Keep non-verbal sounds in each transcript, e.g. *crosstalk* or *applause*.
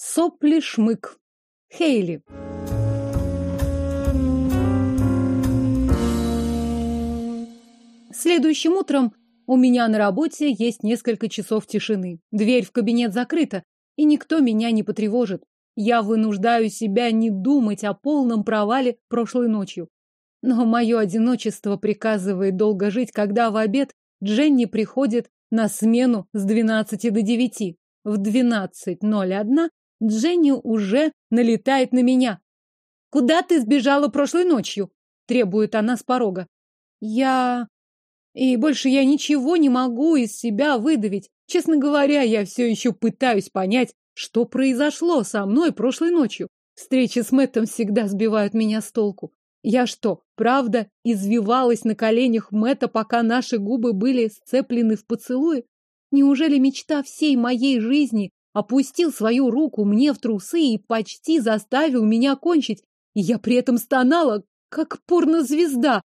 Сопли-шмык. Хейли. Следующим утром у меня на работе есть несколько часов тишины. Дверь в кабинет закрыта, и никто меня не потревожит. Я вынуждаю себя не думать о полном провале прошлой ночью. Но мое одиночество приказывает долго жить, когда в обед Дженни приходит на смену с 12 до 9. В 12.01 Дженни уже налетает на меня. «Куда ты сбежала прошлой ночью?» – требует она с порога. «Я...» И больше я ничего не могу из себя выдавить. Честно говоря, я все еще пытаюсь понять, что произошло со мной прошлой ночью. Встречи с Мэттом всегда сбивают меня с толку. Я что, правда, извивалась на коленях Мэтта, пока наши губы были сцеплены в поцелуе? Неужели мечта всей моей жизни опустил свою руку мне в трусы и почти заставил меня кончить, и я при этом стонала, как порнозвезда.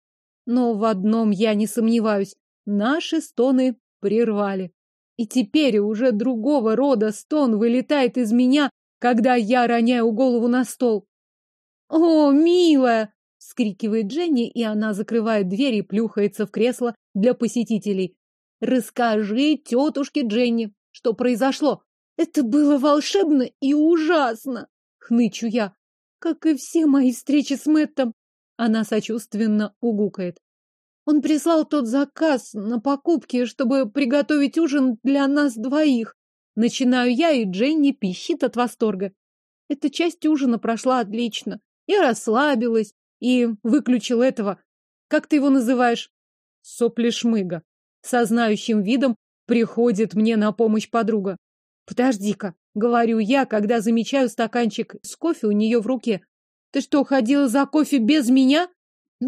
Но в одном я не сомневаюсь. Наши стоны прервали. И теперь уже другого рода стон вылетает из меня, когда я роняю голову на стол. «О, милая!» — скрикивает Дженни, и она закрывает дверь и плюхается в кресло для посетителей. «Расскажи тетушке Дженни, что произошло. Это было волшебно и ужасно, хнычу я, как и все мои встречи с Мэттом. Она сочувственно угукает. Он прислал тот заказ на покупки, чтобы приготовить ужин для нас двоих. Начинаю я, и Дженни пищит от восторга. Эта часть ужина прошла отлично. Я расслабилась и выключил этого. Как ты его называешь? Сопли-шмыга. Со знающим видом приходит мне на помощь подруга. Подожди-ка, говорю я, когда замечаю стаканчик с кофе у нее в руке. Ты что, ходила за кофе без меня?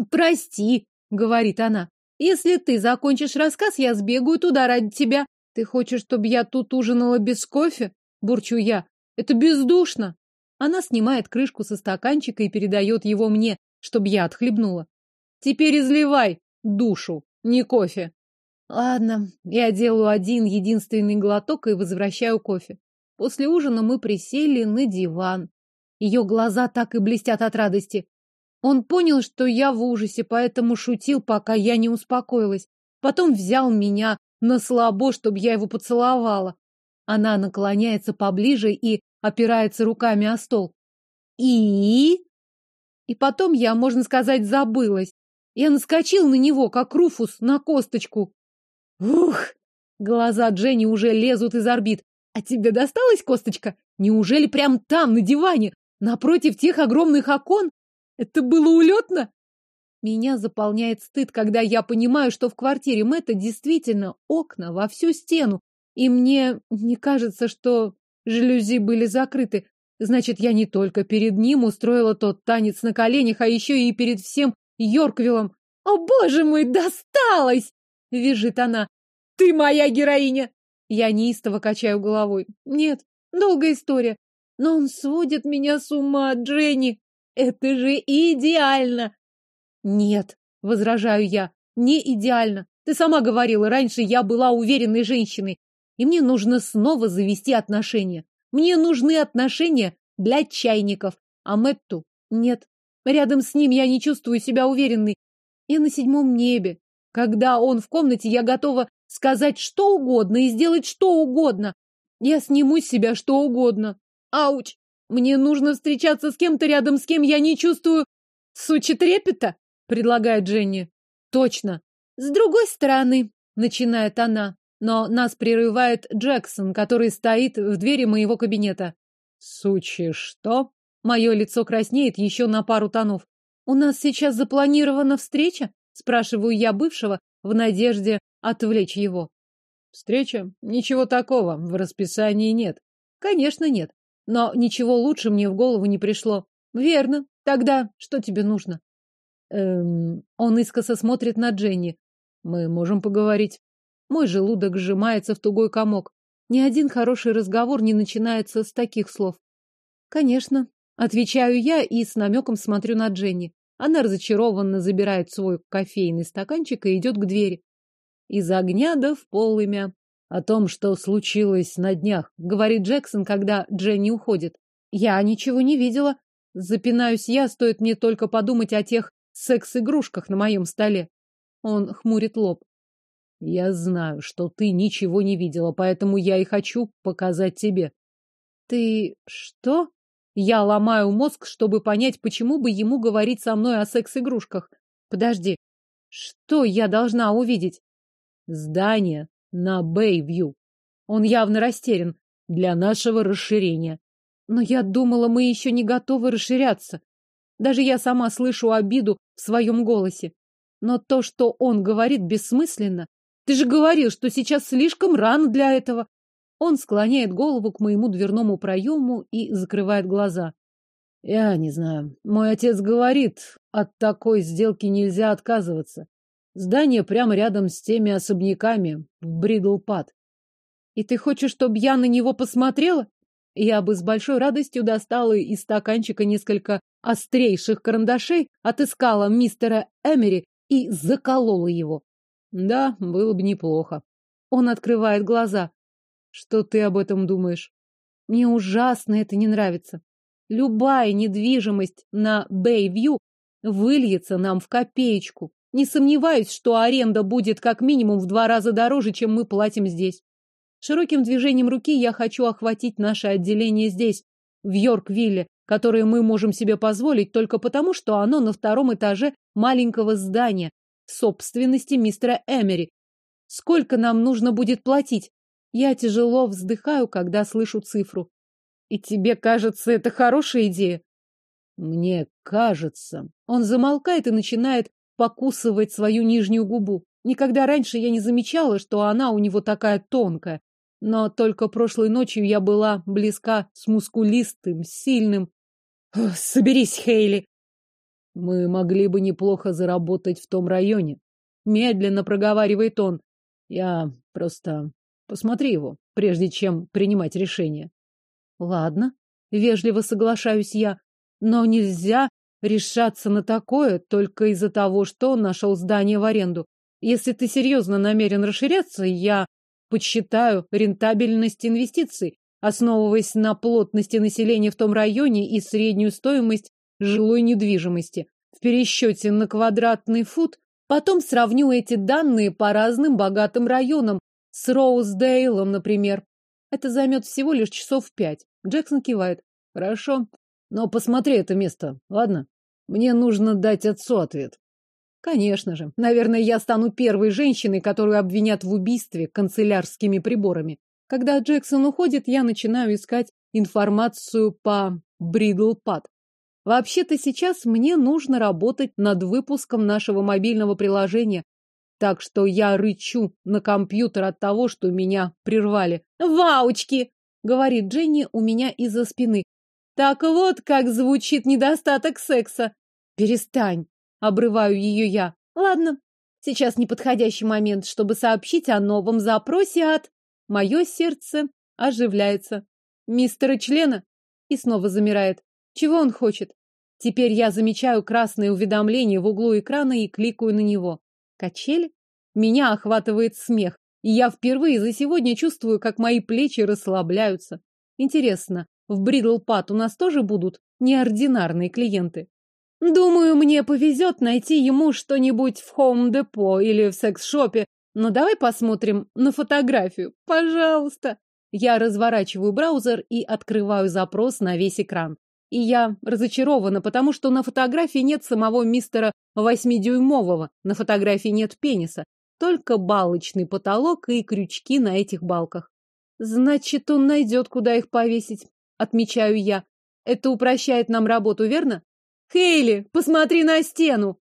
Прости, говорит она. Если ты закончишь рассказ, я сбегаю туда ради тебя. Ты хочешь, чтобы я тут ужинала без кофе? Бурчу я. Это бездушно. Она снимает крышку со стаканчика и передает его мне, чтобы я отхлебнула. Теперь изливай душу, не кофе. Ладно, я делаю один единственный глоток и возвращаю кофе. После ужина мы присели на диван. Ее глаза так и блестят от радости. Он понял, что я в ужасе, поэтому шутил, пока я не успокоилась. Потом взял меня на слабо, чтобы я его поцеловала. Она наклоняется поближе и опирается руками о стол. И... И потом я, можно сказать, забылась. Я наскочил на него, как Руфус, на косточку. Ух! Глаза Дженни уже лезут из орбит. А тебе досталась косточка? Неужели прям там, на диване, напротив тех огромных окон? Это было улетно? Меня заполняет стыд, когда я понимаю, что в квартире Мэтта действительно окна во всю стену, и мне не кажется, что жалюзи были закрыты. Значит, я не только перед ним устроила тот танец на коленях, а еще и перед всем Йорквиллом. О, боже мой, досталось! Визжит она. Ты моя героиня! Я неистово качаю головой. Нет, долгая история. Но он сводит меня с ума, Дженни. Это же идеально! Нет, возражаю я, не идеально. Ты сама говорила, раньше я была уверенной женщиной, и мне нужно снова завести отношения. Мне нужны отношения для чайников, а Мэтту нет. Рядом с ним я не чувствую себя уверенной. Я на седьмом небе, когда он в комнате, я готова сказать что угодно и сделать что угодно. Я сниму с себя что угодно. Ауч! Мне нужно встречаться с кем-то рядом, с кем я не чувствую сучи трепета, предлагает Дженни. Точно. С другой стороны, начинает она, но нас прерывает Джексон, который стоит в двери моего кабинета. Сучи что? Мое лицо краснеет еще на пару тонов. У нас сейчас запланирована встреча? Спрашиваю я бывшего в надежде отвлечь его. Встреча? Ничего такого в расписании нет. Конечно, нет. Но ничего лучше мне в голову не пришло. Верно. Тогда что тебе нужно? Эм, он искоса смотрит на Дженни. Мы можем поговорить. Мой желудок сжимается в тугой комок. Ни один хороший разговор не начинается с таких слов. Конечно, отвечаю я и с намеком смотрю на Дженни. Она разочарованно забирает свой кофейный стаканчик и идет к двери. Из огня да в полымя. О том, что случилось на днях, говорит Джексон, когда Дженни уходит. Я ничего не видела. Запинаюсь я, стоит мне только подумать о тех секс-игрушках на моем столе. Он хмурит лоб. Я знаю, что ты ничего не видела, поэтому я и хочу показать тебе. Ты что? Я ломаю мозг, чтобы понять, почему бы ему говорить со мной о секс-игрушках. Подожди, что я должна увидеть? Здание на Бэйвью. Он явно растерян. Для нашего расширения. Но я думала, мы еще не готовы расширяться. Даже я сама слышу обиду в своем голосе. Но то, что он говорит, бессмысленно. Ты же говорил, что сейчас слишком рано для этого. Он склоняет голову к моему дверному проему и закрывает глаза. Я не знаю. Мой отец говорит, от такой сделки нельзя отказываться. Здание прямо рядом с теми особняками в Бридлпад. И ты хочешь, чтобы я на него посмотрела? Я бы с большой радостью достала из стаканчика несколько острейших карандашей, отыскала мистера Эмери и заколола его. Да, было бы неплохо. Он открывает глаза. Что ты об этом думаешь? Мне ужасно это не нравится. Любая недвижимость на Бэйвью выльется нам в копеечку. Не сомневаюсь, что аренда будет как минимум в два раза дороже, чем мы платим здесь. Широким движением руки я хочу охватить наше отделение здесь, в Йорквилле, которое мы можем себе позволить только потому, что оно на втором этаже маленького здания, собственности мистера Эмери. Сколько нам нужно будет платить? Я тяжело вздыхаю, когда слышу цифру. И тебе кажется, это хорошая идея? Мне кажется. Он замолкает и начинает покусывать свою нижнюю губу. Никогда раньше я не замечала, что она у него такая тонкая. Но только прошлой ночью я была близка с мускулистым, сильным. Соберись, Хейли. Мы могли бы неплохо заработать в том районе. Медленно проговаривает он. Я просто... Посмотри его, прежде чем принимать решение. Ладно, вежливо соглашаюсь я. Но нельзя решаться на такое только из-за того, что нашел здание в аренду. Если ты серьезно намерен расширяться, я подсчитаю рентабельность инвестиций, основываясь на плотности населения в том районе и среднюю стоимость жилой недвижимости. В пересчете на квадратный фут потом сравню эти данные по разным богатым районам, с Роуздейлом, например. Это займет всего лишь часов пять. Джексон кивает. Хорошо. Но посмотри это место, ладно? Мне нужно дать отцу ответ. Конечно же. Наверное, я стану первой женщиной, которую обвинят в убийстве канцелярскими приборами. Когда Джексон уходит, я начинаю искать информацию по Бридлпад. Вообще-то сейчас мне нужно работать над выпуском нашего мобильного приложения, так что я рычу на компьютер от того, что меня прервали. «Ваучки!» — говорит Дженни у меня из-за спины. Так вот, как звучит недостаток секса. Перестань, обрываю ее я. Ладно, сейчас неподходящий момент, чтобы сообщить о новом запросе от... Мое сердце оживляется. Мистера члена? И снова замирает. Чего он хочет? Теперь я замечаю красное уведомление в углу экрана и кликаю на него. Качели? Меня охватывает смех, и я впервые за сегодня чувствую, как мои плечи расслабляются. Интересно, в Бридлпад у нас тоже будут неординарные клиенты. Думаю, мне повезет найти ему что-нибудь в Хоум-депо или в секс-шопе. Но давай посмотрим на фотографию, пожалуйста. Я разворачиваю браузер и открываю запрос на весь экран. И я разочарована, потому что на фотографии нет самого мистера восьмидюймового, на фотографии нет пениса, только балочный потолок и крючки на этих балках. Значит, он найдет, куда их повесить отмечаю я. Это упрощает нам работу, верно? Хейли, посмотри на стену.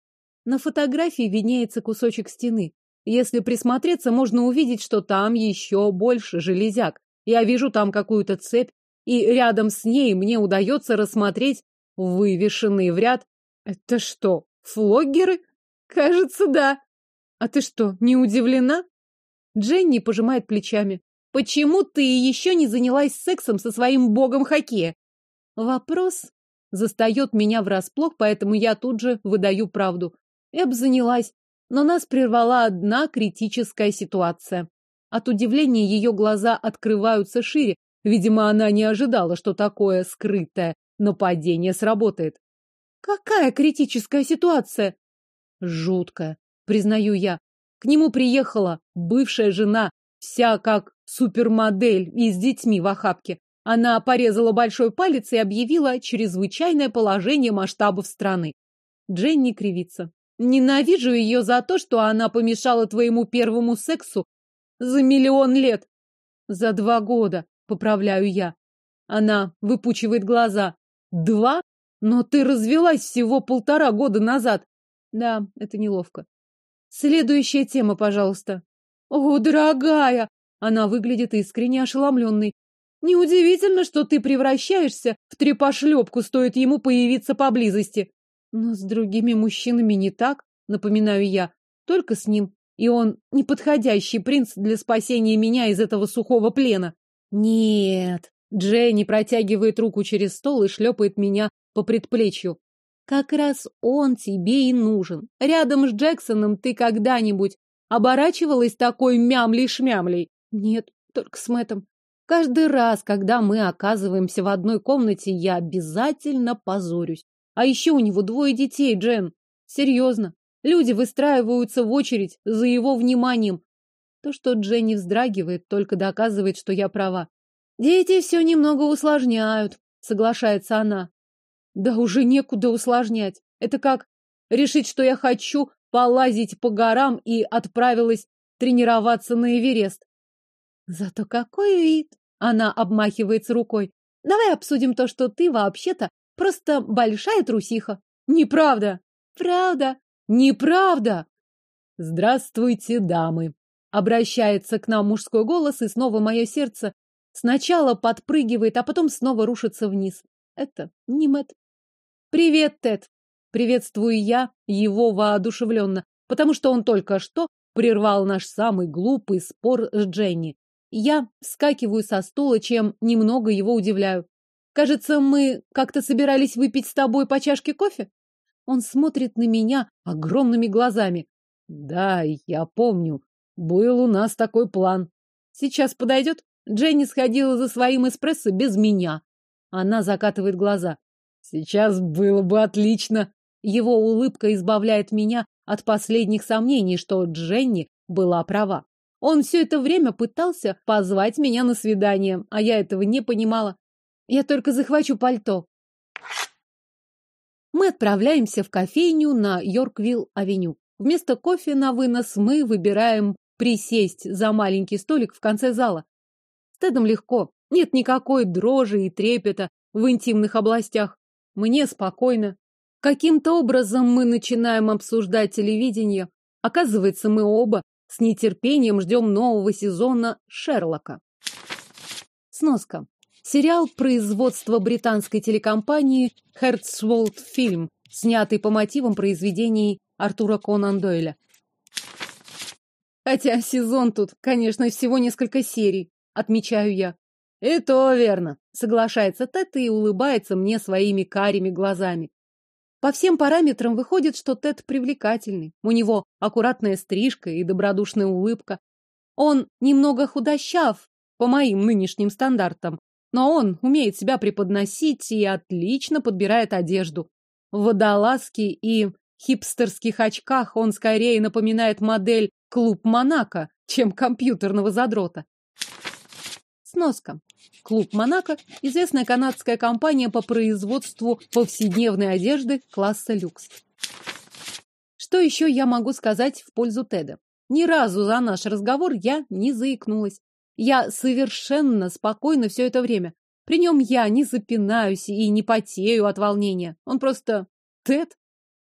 На фотографии виднеется кусочек стены. Если присмотреться, можно увидеть, что там еще больше железяк. Я вижу там какую-то цепь, и рядом с ней мне удается рассмотреть вывешенные в ряд. Это что, флоггеры? Кажется, да. А ты что, не удивлена? Дженни пожимает плечами. Почему ты еще не занялась сексом со своим богом хоккея? Вопрос застает меня врасплох, поэтому я тут же выдаю правду. Бы занялась, но нас прервала одна критическая ситуация. От удивления ее глаза открываются шире. Видимо, она не ожидала, что такое скрытое нападение сработает. Какая критическая ситуация? Жуткая, признаю я. К нему приехала бывшая жена, вся как супермодель и с детьми в охапке. Она порезала большой палец и объявила чрезвычайное положение масштабов страны. Дженни кривится. Ненавижу ее за то, что она помешала твоему первому сексу за миллион лет. За два года, поправляю я. Она выпучивает глаза. Два? Но ты развелась всего полтора года назад. Да, это неловко. Следующая тема, пожалуйста. О, дорогая! Она выглядит искренне ошеломленной. Неудивительно, что ты превращаешься в трепошлепку, стоит ему появиться поблизости. Но с другими мужчинами не так, напоминаю я, только с ним. И он неподходящий принц для спасения меня из этого сухого плена. Нет. Дженни протягивает руку через стол и шлепает меня по предплечью. Как раз он тебе и нужен. Рядом с Джексоном ты когда-нибудь оборачивалась такой мямлей-шмямлей? Нет, только с Мэттом. Каждый раз, когда мы оказываемся в одной комнате, я обязательно позорюсь. А еще у него двое детей, Джен. Серьезно. Люди выстраиваются в очередь за его вниманием. То, что Дженни вздрагивает, только доказывает, что я права. Дети все немного усложняют, соглашается она. Да уже некуда усложнять. Это как решить, что я хочу полазить по горам и отправилась тренироваться на Эверест. Зато какой вид! Она обмахивается рукой. Давай обсудим то, что ты вообще-то Просто большая трусиха. Неправда. Правда. Неправда. Здравствуйте, дамы. Обращается к нам мужской голос, и снова мое сердце сначала подпрыгивает, а потом снова рушится вниз. Это не Мэтт. Привет, Тед. Приветствую я его воодушевленно, потому что он только что прервал наш самый глупый спор с Дженни. Я вскакиваю со стула, чем немного его удивляю. Кажется, мы как-то собирались выпить с тобой по чашке кофе? Он смотрит на меня огромными глазами. Да, я помню. Был у нас такой план. Сейчас подойдет? Дженни сходила за своим эспрессо без меня. Она закатывает глаза. Сейчас было бы отлично. Его улыбка избавляет меня от последних сомнений, что Дженни была права. Он все это время пытался позвать меня на свидание, а я этого не понимала. Я только захвачу пальто. Мы отправляемся в кофейню на Йорквилл-авеню. Вместо кофе на вынос мы выбираем присесть за маленький столик в конце зала. С Тедом легко. Нет никакой дрожи и трепета в интимных областях. Мне спокойно. Каким-то образом мы начинаем обсуждать телевидение. Оказывается, мы оба с нетерпением ждем нового сезона Шерлока. Сноска. Сериал производства британской телекомпании Hertzwold Film, снятый по мотивам произведений Артура Конан Дойля. Хотя сезон тут, конечно, всего несколько серий, отмечаю я. И то верно, соглашается Тед и улыбается мне своими карими глазами. По всем параметрам выходит, что Тед привлекательный. У него аккуратная стрижка и добродушная улыбка. Он немного худощав по моим нынешним стандартам, но он умеет себя преподносить и отлично подбирает одежду. В водолазке и хипстерских очках он скорее напоминает модель Клуб Монако, чем компьютерного задрота. Сноска. Клуб Монако – известная канадская компания по производству повседневной одежды класса люкс. Что еще я могу сказать в пользу Теда? Ни разу за наш разговор я не заикнулась. Я совершенно спокойна все это время. При нем я не запинаюсь и не потею от волнения. Он просто Тед.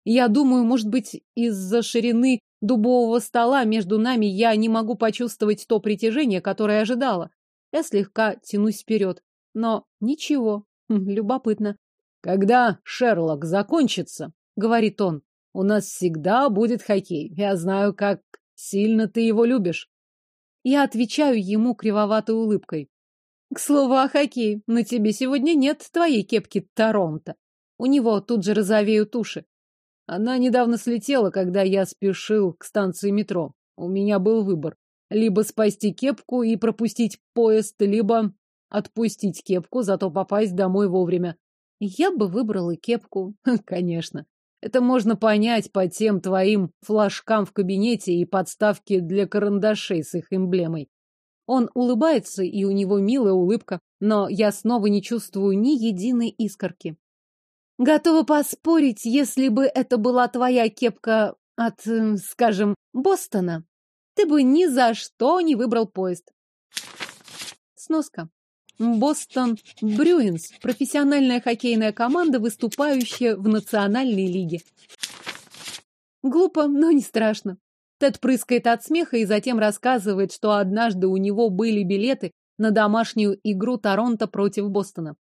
Я думаю, может быть, из-за ширины дубового стола между нами я не могу почувствовать то притяжение, которое ожидала. Я слегка тянусь вперед. Но ничего. Хм, любопытно. Когда Шерлок закончится, говорит он, у нас всегда будет хоккей. Я знаю, как сильно ты его любишь. Я отвечаю ему кривоватой улыбкой. К слову о хоккее, на тебе сегодня нет твоей кепки Торонто. У него тут же розовеют уши. Она недавно слетела, когда я спешил к станции метро. У меня был выбор. Либо спасти кепку и пропустить поезд, либо отпустить кепку, зато попасть домой вовремя. Я бы выбрала кепку. *laughs* Конечно. Это можно понять по тем твоим флажкам в кабинете и подставке для карандашей с их эмблемой. Он улыбается, и у него милая улыбка, но я снова не чувствую ни единой искорки. Готова поспорить, если бы это была твоя кепка от, э, скажем, Бостона, ты бы ни за что не выбрал поезд. Сноска. Бостон Брюинс – профессиональная хоккейная команда, выступающая в национальной лиге. Глупо, но не страшно. Тед прыскает от смеха и затем рассказывает, что однажды у него были билеты на домашнюю игру Торонто против Бостона.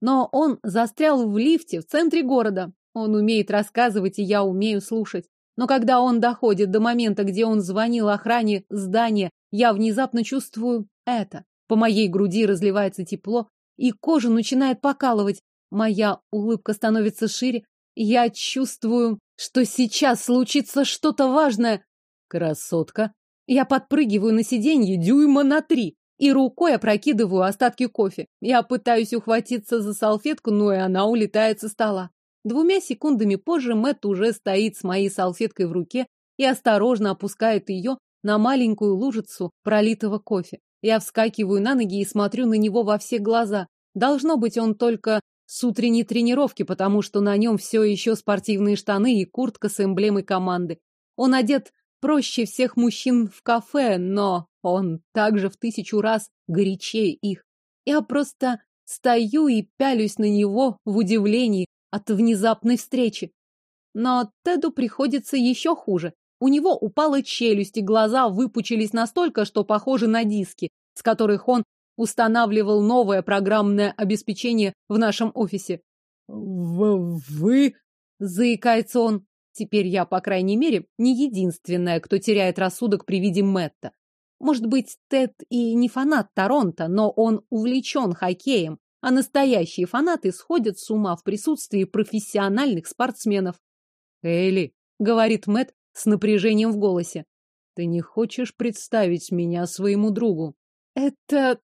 Но он застрял в лифте в центре города. Он умеет рассказывать, и я умею слушать. Но когда он доходит до момента, где он звонил охране здания, я внезапно чувствую это. По моей груди разливается тепло, и кожа начинает покалывать. Моя улыбка становится шире, я чувствую, что сейчас случится что-то важное. Красотка. Я подпрыгиваю на сиденье дюйма на три и рукой опрокидываю остатки кофе. Я пытаюсь ухватиться за салфетку, но и она улетает со стола. Двумя секундами позже Мэтт уже стоит с моей салфеткой в руке и осторожно опускает ее на маленькую лужицу пролитого кофе. Я вскакиваю на ноги и смотрю на него во все глаза. Должно быть, он только с утренней тренировки, потому что на нем все еще спортивные штаны и куртка с эмблемой команды. Он одет проще всех мужчин в кафе, но он также в тысячу раз горячее их. Я просто стою и пялюсь на него в удивлении от внезапной встречи. Но Теду приходится еще хуже. У него упала челюсть, и глаза выпучились настолько, что похожи на диски, с которых он устанавливал новое программное обеспечение в нашем офисе. «Вы...» — заикается он. Теперь я, по крайней мере, не единственная, кто теряет рассудок при виде Мэтта. Может быть, Тед и не фанат Торонто, но он увлечен хоккеем, а настоящие фанаты сходят с ума в присутствии профессиональных спортсменов. «Элли», — говорит Мэтт, с напряжением в голосе. Ты не хочешь представить меня своему другу? Это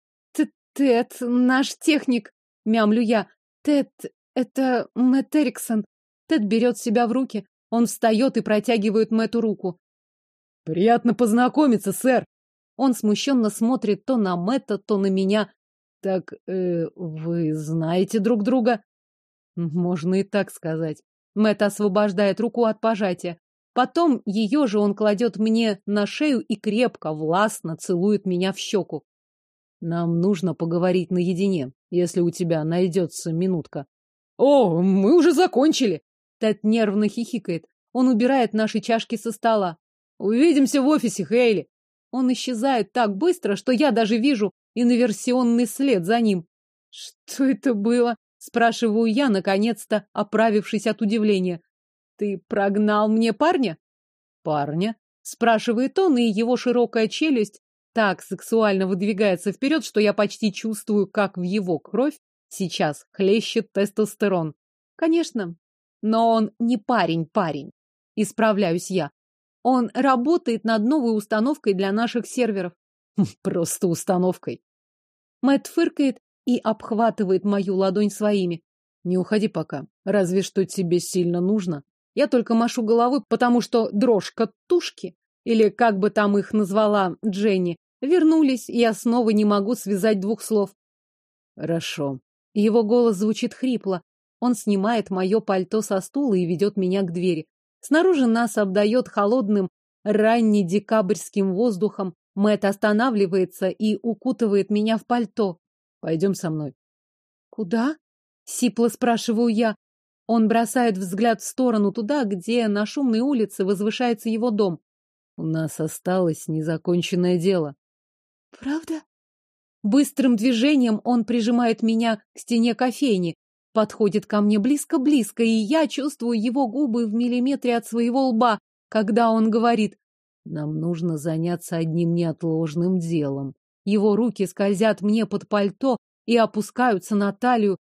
Тед, наш техник, мямлю я. Тед, это Мэтт Эриксон. Тед берет себя в руки. Он встает и протягивает Мэтту руку. Приятно познакомиться, сэр. Он смущенно смотрит то на Мэтта, то на меня. Так э, вы знаете друг друга? Можно и так сказать. Мэтт освобождает руку от пожатия. Потом ее же он кладет мне на шею и крепко, властно целует меня в щеку. Нам нужно поговорить наедине, если у тебя найдется минутка. О, мы уже закончили. Тед нервно хихикает. Он убирает наши чашки со стола. Увидимся в офисе, Хейли. Он исчезает так быстро, что я даже вижу инверсионный след за ним. Что это было? Спрашиваю я, наконец-то оправившись от удивления. Ты прогнал мне парня? Парня? Спрашивает он, и его широкая челюсть так сексуально выдвигается вперед, что я почти чувствую, как в его кровь сейчас хлещет тестостерон. Конечно, но он не парень-парень. Исправляюсь я. Он работает над новой установкой для наших серверов. Просто установкой. Мэтт фыркает и обхватывает мою ладонь своими. Не уходи пока. Разве что тебе сильно нужно. Я только машу головой, потому что дрожка-тушки, или как бы там их назвала Дженни, вернулись, и я снова не могу связать двух слов. Хорошо. Его голос звучит хрипло. Он снимает мое пальто со стула и ведет меня к двери. Снаружи нас обдает холодным раннедекабрьским воздухом. Мэт останавливается и укутывает меня в пальто. Пойдем со мной. Куда? Сипло спрашиваю я. Он бросает взгляд в сторону туда, где на шумной улице возвышается его дом. У нас осталось незаконченное дело. Правда? Быстрым движением он прижимает меня к стене кофейни, подходит ко мне близко-близко, и я чувствую его губы в миллиметре от своего лба, когда он говорит «Нам нужно заняться одним неотложным делом». Его руки скользят мне под пальто и опускаются на талию.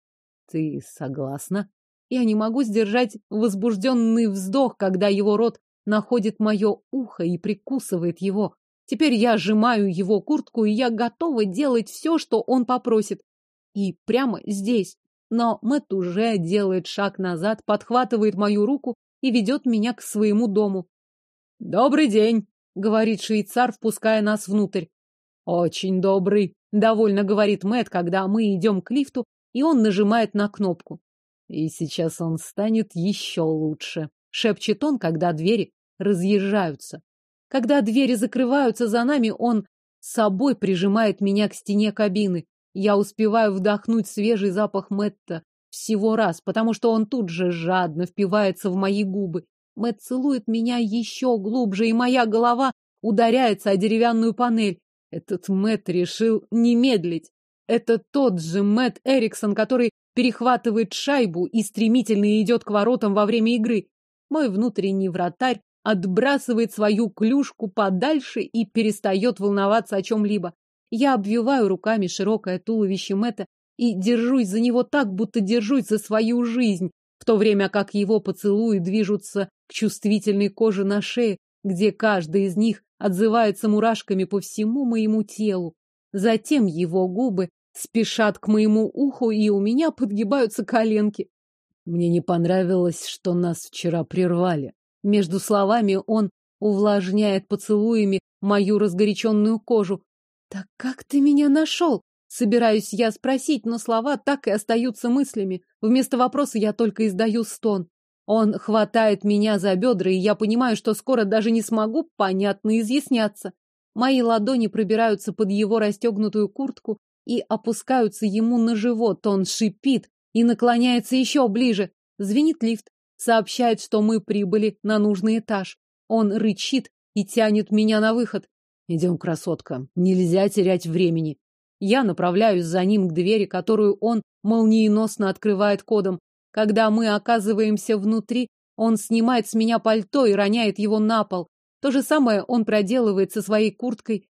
Ты согласна? Я не могу сдержать возбужденный вздох, когда его рот находит мое ухо и прикусывает его. Теперь я сжимаю его куртку, и я готова делать все, что он попросит. И прямо здесь. Но Мэтт уже делает шаг назад, подхватывает мою руку и ведет меня к своему дому. «Добрый день», — говорит швейцар, впуская нас внутрь. «Очень добрый», — довольно говорит Мэтт, когда мы идем к лифту, и он нажимает на кнопку. «И сейчас он станет еще лучше», — шепчет он, когда двери разъезжаются. Когда двери закрываются за нами, он собой прижимает меня к стене кабины. Я успеваю вдохнуть свежий запах Мэтта всего раз, потому что он тут же жадно впивается в мои губы. Мэтт целует меня еще глубже, и моя голова ударяется о деревянную панель. Этот Мэтт решил не медлить. Это тот же Мэтт Эриксон, который перехватывает шайбу и стремительно идет к воротам во время игры. Мой внутренний вратарь отбрасывает свою клюшку подальше и перестает волноваться о чем-либо. Я обвиваю руками широкое туловище Мэтта и держусь за него так, будто держусь за свою жизнь, в то время как его поцелуи движутся к чувствительной коже на шее, где каждый из них отзывается мурашками по всему моему телу. Затем его губы спешат к моему уху, и у меня подгибаются коленки. Мне не понравилось, что нас вчера прервали. Между словами он увлажняет поцелуями мою разгоряченную кожу. «Так как ты меня нашел?» Собираюсь я спросить, но слова так и остаются мыслями. Вместо вопроса я только издаю стон. Он хватает меня за бедра, и я понимаю, что скоро даже не смогу понятно изъясняться. Мои ладони пробираются под его расстегнутую куртку и опускаются ему на живот. Он шипит и наклоняется еще ближе. Звенит лифт сообщает, что мы прибыли на нужный этаж. Он рычит и тянет меня на выход. Идем, красотка, нельзя терять времени. Я направляюсь за ним к двери, которую он молниеносно открывает кодом. Когда мы оказываемся внутри, он снимает с меня пальто и роняет его на пол. То же самое он проделывает со своей курткой.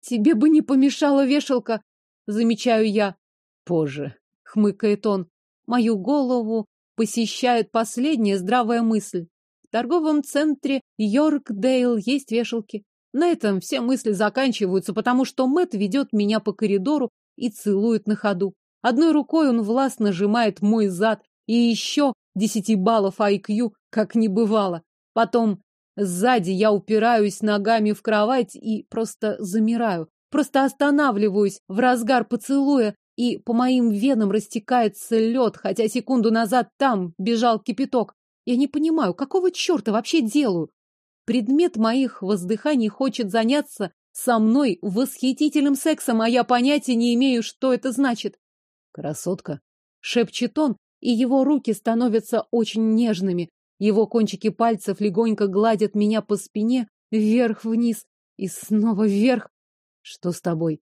Тебе бы не помешала вешалка, замечаю я. Позже, хмыкает он. Мою голову посещает последняя здравая мысль. В торговом центре Йоркдейл есть вешалки. На этом все мысли заканчиваются, потому что Мэт ведет меня по коридору и целует на ходу. Одной рукой он властно сжимает мой зад, и еще десяти баллов IQ, как не бывало. Потом сзади я упираюсь ногами в кровать и просто замираю. Просто останавливаюсь в разгар поцелуя, и по моим венам растекается лед, хотя секунду назад там бежал кипяток. Я не понимаю, какого черта вообще делаю? Предмет моих воздыханий хочет заняться со мной восхитительным сексом, а я понятия не имею, что это значит. Красотка, шепчет он, и его руки становятся очень нежными. Его кончики пальцев легонько гладят меня по спине, вверх-вниз и снова вверх. Что с тобой?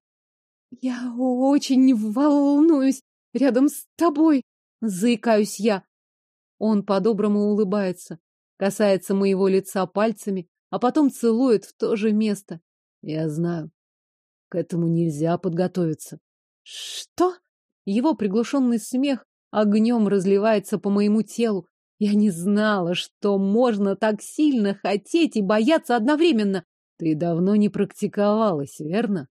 Я очень волнуюсь рядом с тобой, заикаюсь я. Он по-доброму улыбается, касается моего лица пальцами, а потом целует в то же место. Я знаю. К этому нельзя подготовиться. Что? Его приглушенный смех огнем разливается по моему телу. Я не знала, что можно так сильно хотеть и бояться одновременно. Ты давно не практиковалась, верно?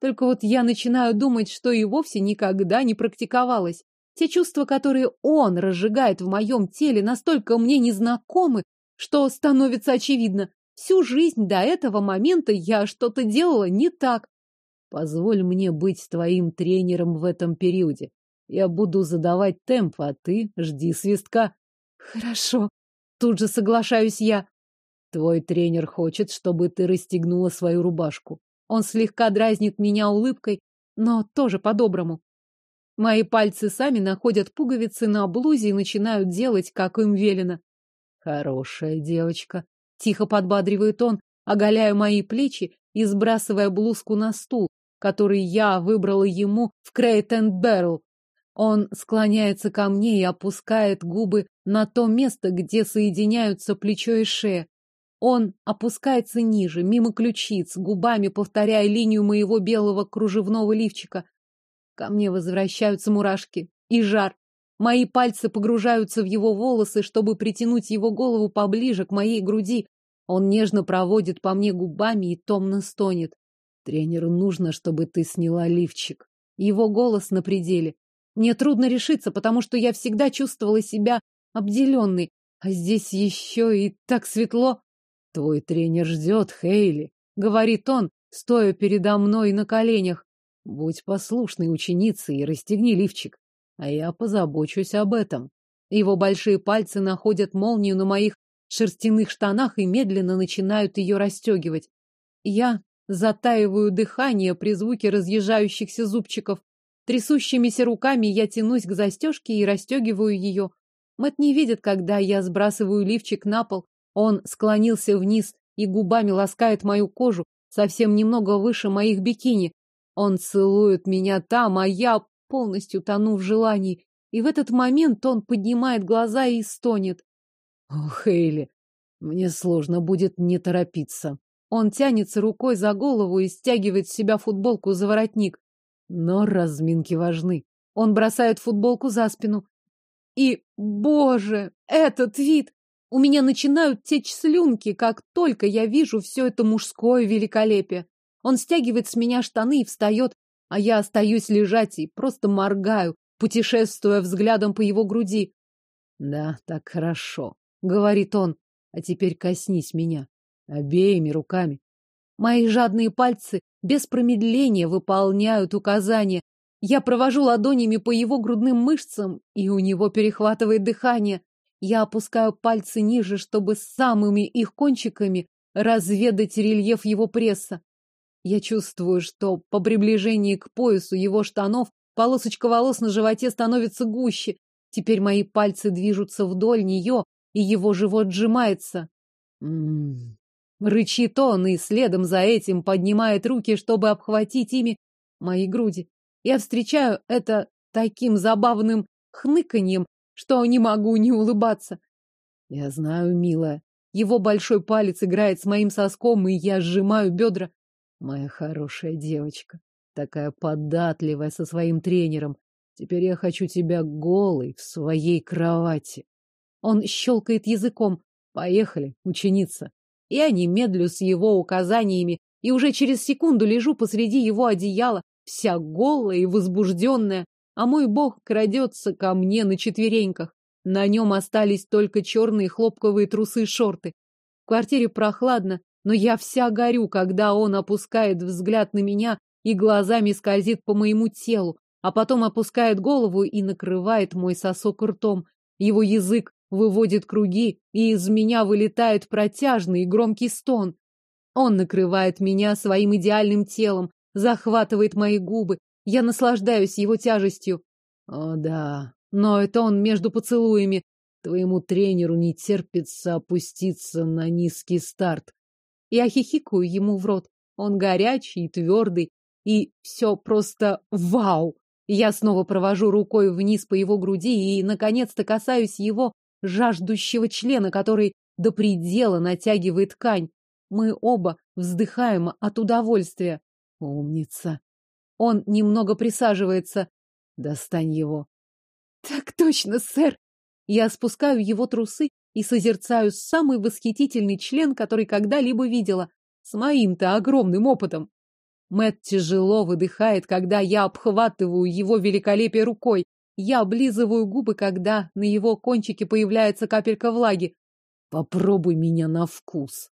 Только вот я начинаю думать, что и вовсе никогда не практиковалась. Те чувства, которые он разжигает в моем теле, настолько мне незнакомы, что становится очевидно. Всю жизнь до этого момента я что-то делала не так. Позволь мне быть твоим тренером в этом периоде. Я буду задавать темп, а ты жди свистка. Хорошо. Тут же соглашаюсь я. Твой тренер хочет, чтобы ты расстегнула свою рубашку. Он слегка дразнит меня улыбкой, но тоже по-доброму. Мои пальцы сами находят пуговицы на блузе и начинают делать, как им велено. Хорошая девочка. Тихо подбадривает он, оголяя мои плечи и сбрасывая блузку на стул, который я выбрала ему в Крейт. Он склоняется ко мне и опускает губы на то место, где соединяются плечо и шея. Он опускается ниже, мимо ключиц, губами повторяя линию моего белого кружевного лифчика. Ко мне возвращаются мурашки и жар. Мои пальцы погружаются в его волосы, чтобы притянуть его голову поближе к моей груди. Он нежно проводит по мне губами и томно стонет. Тренеру нужно, чтобы ты сняла лифчик. Его голос на пределе. Мне трудно решиться, потому что я всегда чувствовала себя обделенной. А здесь еще и так светло. Твой тренер ждет, Хейли, говорит он, стоя передо мной на коленях. Будь послушной ученицей и расстегни лифчик, а я позабочусь об этом. Его большие пальцы находят молнию на моих шерстяных штанах и медленно начинают ее расстегивать. Я затаиваю дыхание при звуке разъезжающихся зубчиков. Трясущимися руками я тянусь к застежке и расстегиваю ее. Мэт не видит, когда я сбрасываю лифчик на пол. Он склонился вниз и губами ласкает мою кожу, совсем немного выше моих бикини. Он целует меня там, а я полностью тону в желании. И в этот момент он поднимает глаза и стонет. О, Хейли, мне сложно будет не торопиться. Он тянется рукой за голову и стягивает с себя футболку за воротник. Но разминки важны. Он бросает футболку за спину. И, боже, этот вид! У меня начинают течь слюнки, как только я вижу все это мужское великолепие. Он стягивает с меня штаны и встает, а я остаюсь лежать и просто моргаю, путешествуя взглядом по его груди. Да, так хорошо, говорит он. А теперь коснись меня обеими руками. Мои жадные пальцы без промедления выполняют указания, я провожу ладонями по его грудным мышцам, и у него перехватывает дыхание. Я опускаю пальцы ниже, чтобы самыми их кончиками разведать рельеф его пресса. Я чувствую, что по приближении к поясу его штанов полосочка волос на животе становится гуще. Теперь мои пальцы движутся вдоль нее, и его живот сжимается. М -м -м. Рычит он и следом за этим поднимает руки, чтобы обхватить ими мои груди. Я встречаю это таким забавным хныканьем, что не могу не улыбаться. Я знаю, милая. Его большой палец играет с моим соском, и я сжимаю бедра. Моя хорошая девочка, такая податливая со своим тренером. Теперь я хочу тебя голой в своей кровати. Он щелкает языком. Поехали, ученица. Я немедлю с его указаниями, и уже через секунду лежу посреди его одеяла, вся голая и возбужденная, а мой бог крадется ко мне на четвереньках. На нем остались только черные хлопковые трусы и шорты. В квартире прохладно, но я вся горю, когда он опускает взгляд на меня и глазами скользит по моему телу, а потом опускает голову и накрывает мой сосок ртом. Его язык выводит круги, и из меня вылетает протяжный и громкий стон. Он накрывает меня своим идеальным телом, захватывает мои губы. Я наслаждаюсь его тяжестью. О, да, но это он между поцелуями. Твоему тренеру не терпится опуститься на низкий старт. Я хихикаю ему в рот. Он горячий и твердый, и все просто вау. Я снова провожу рукой вниз по его груди и, наконец-то, касаюсь его жаждущего члена, который до предела натягивает ткань. Мы оба вздыхаем от удовольствия. Умница. Он немного присаживается. Достань его. Так точно, сэр. Я спускаю его трусы и созерцаю самый восхитительный член, который когда-либо видела. С моим-то огромным опытом. Мэт тяжело выдыхает, когда я обхватываю его великолепие рукой. Я облизываю губы, когда на его кончике появляется капелька влаги. Попробуй меня на вкус.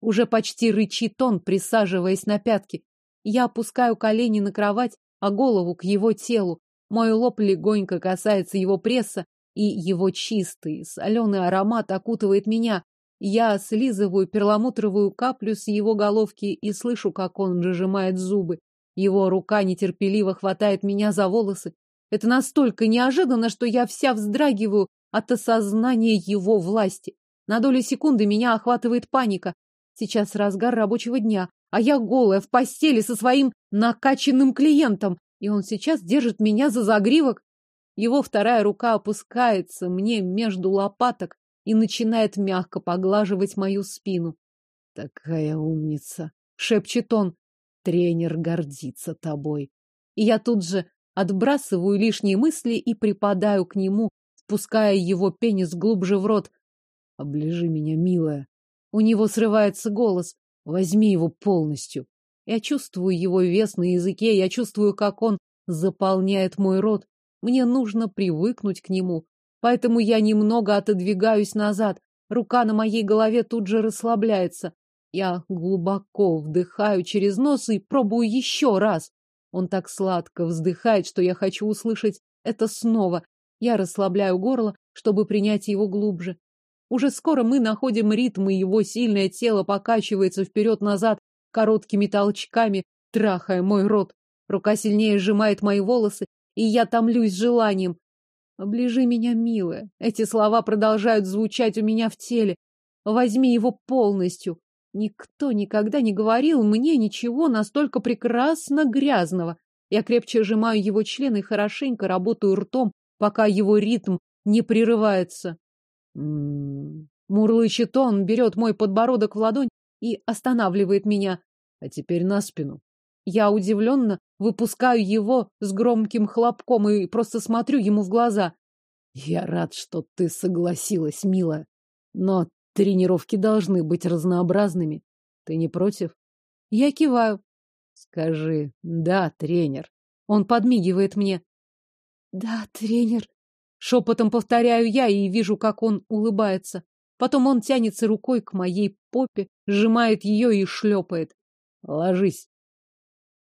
Уже почти рычит он, присаживаясь на пятки. Я опускаю колени на кровать, а голову к его телу. Мой лоб легонько касается его пресса, и его чистый, соленый аромат окутывает меня. Я слизываю перламутровую каплю с его головки и слышу, как он сжимает зубы. Его рука нетерпеливо хватает меня за волосы. Это настолько неожиданно, что я вся вздрагиваю от осознания его власти. На долю секунды меня охватывает паника. Сейчас разгар рабочего дня, а я голая в постели со своим накачанным клиентом, и он сейчас держит меня за загривок. Его вторая рука опускается мне между лопаток и начинает мягко поглаживать мою спину. Такая умница, шепчет он. Тренер гордится тобой. И я тут же отбрасываю лишние мысли и припадаю к нему, спуская его пенис глубже в рот. Оближи меня, милая. У него срывается голос. Возьми его полностью. Я чувствую его вес на языке, я чувствую, как он заполняет мой рот. Мне нужно привыкнуть к нему. Поэтому я немного отодвигаюсь назад. Рука на моей голове тут же расслабляется. Я глубоко вдыхаю через нос и пробую еще раз. Он так сладко вздыхает, что я хочу услышать это снова. Я расслабляю горло, чтобы принять его глубже. Уже скоро мы находим ритм, и его сильное тело покачивается вперед-назад короткими толчками, трахая мой рот. Рука сильнее сжимает мои волосы, и я томлюсь желанием. Оближи меня, милая. Эти слова продолжают звучать у меня в теле. Возьми его полностью. Никто никогда не говорил мне ничего настолько прекрасно грязного. Я крепче сжимаю его член и хорошенько работаю ртом, пока его ритм не прерывается. М-м-м. Мурлычет он, берет мой подбородок в ладонь и останавливает меня. А теперь на спину. Я удивленно выпускаю его с громким хлопком и просто смотрю ему в глаза. Я рад, что ты согласилась, милая. Но тренировки должны быть разнообразными. Ты не против? Я киваю. Скажи, да, тренер. Он подмигивает мне. Да, тренер. Шепотом повторяю я и вижу, как он улыбается. Потом он тянется рукой к моей попе, сжимает ее и шлепает. Ложись.